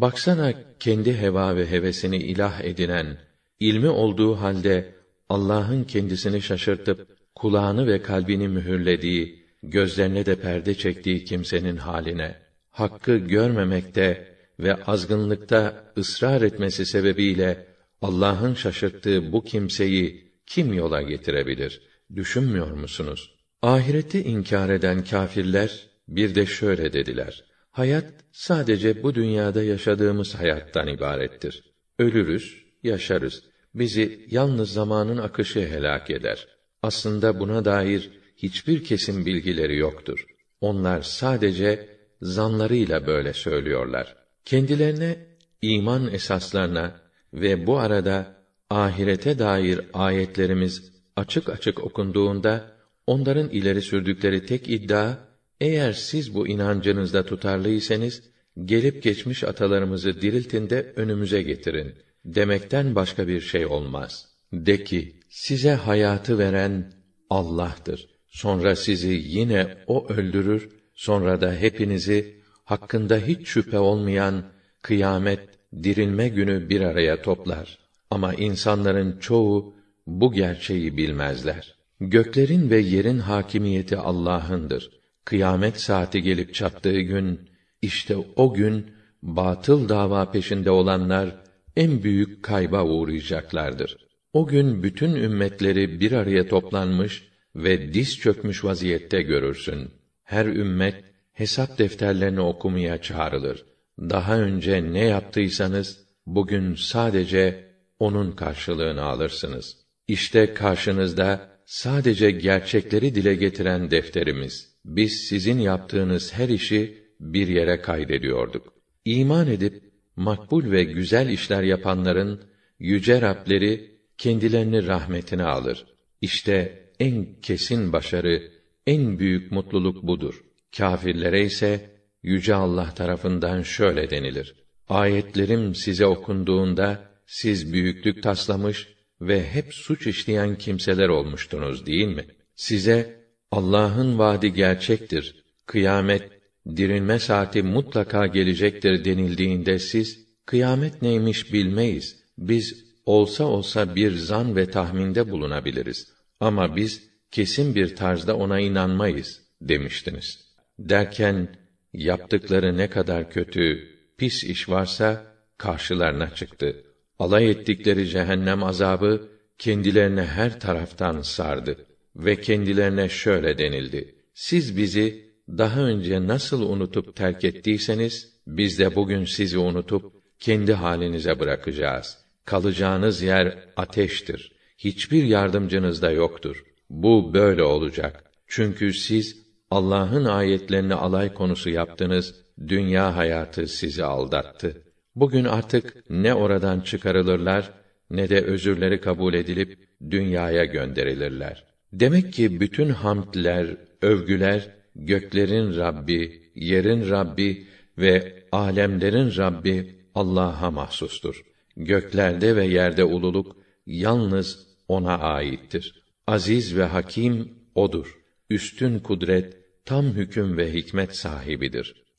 Baksana kendi heva ve hevesini ilah edinen, ilmi olduğu halde Allah'ın kendisini şaşırtıp kulağını ve kalbini mühürlediği, gözlerine de perde çektiği kimsenin haline, hakkı görmemekte ve azgınlıkta ısrar etmesi sebebiyle Allah'ın şaşırttığı bu kimseyi kim yola getirebilir? Düşünmüyor musunuz? Ahireti inkar eden kâfirler bir de şöyle dediler: Hayat sadece bu dünyada yaşadığımız hayattan ibarettir. Ölürüz, yaşarız. Bizi yalnız zamanın akışı helak eder. Aslında buna dair hiçbir kesin bilgileri yoktur. Onlar sadece zanlarıyla böyle söylüyorlar. Kendilerine iman esaslarına ve bu arada ahirete dair ayetlerimiz açık açık okunduğunda onların ileri sürdükleri tek iddia eğer siz bu inancınızda tutarlıysanız gelip geçmiş atalarımızı diriltin de önümüze getirin demekten başka bir şey olmaz. De ki size hayatı veren Allah'tır. Sonra sizi yine o öldürür, sonra da hepinizi hakkında hiç şüphe olmayan kıyamet, dirilme günü bir araya toplar. Ama insanların çoğu bu gerçeği bilmezler. Göklerin ve yerin hakimiyeti Allah'ındır. Kıyamet saati gelip çattığı gün, işte o gün batıl dava peşinde olanlar en büyük kayba uğrayacaklardır. O gün bütün ümmetleri bir araya toplanmış ve diz çökmüş vaziyette görürsün. Her ümmet hesap defterlerini okumaya çağrılır. Daha önce ne yaptıysanız bugün sadece onun karşılığını alırsınız. İşte karşınızda sadece gerçekleri dile getiren defterimiz. Biz sizin yaptığınız her işi bir yere kaydediyorduk. İman edip makbul ve güzel işler yapanların yüce Rableri kendilerini rahmetine alır. İşte en kesin başarı, en büyük mutluluk budur. Kâfirlere ise yüce Allah tarafından şöyle denilir: Ayetlerim size okunduğunda siz büyüklük taslamış ve hep suç işleyen kimseler olmuştunuz değil mi? Size Allah'ın vaadi gerçektir. Kıyamet, dirilme saati mutlaka gelecektir denildiğinde siz kıyamet neymiş bilmeyiz. Biz olsa olsa bir zan ve tahminde bulunabiliriz. Ama biz kesin bir tarzda ona inanmayız demiştiniz. Derken yaptıkları ne kadar kötü, pis iş varsa karşılarına çıktı. Alay ettikleri cehennem azabı kendilerine her taraftan sardı ve kendilerine şöyle denildi: Siz bizi daha önce nasıl unutup terk ettiyseniz biz de bugün sizi unutup kendi halinize bırakacağız. Kalacağınız yer ateştir. Hiçbir yardımcınız da yoktur. Bu böyle olacak. Çünkü siz Allah'ın ayetlerini alay konusu yaptınız, dünya hayatı sizi aldattı. Bugün artık ne oradan çıkarılırlar ne de özürleri kabul edilip dünyaya gönderilirler. Demek ki bütün hamdler, övgüler göklerin Rabbi, yerin Rabbi ve alemlerin Rabbi Allah'a mahsustur. Göklerde ve yerde ululuk yalnız ona aittir. Aziz ve hakim odur. Üstün kudret, tam hüküm ve hikmet sahibidir.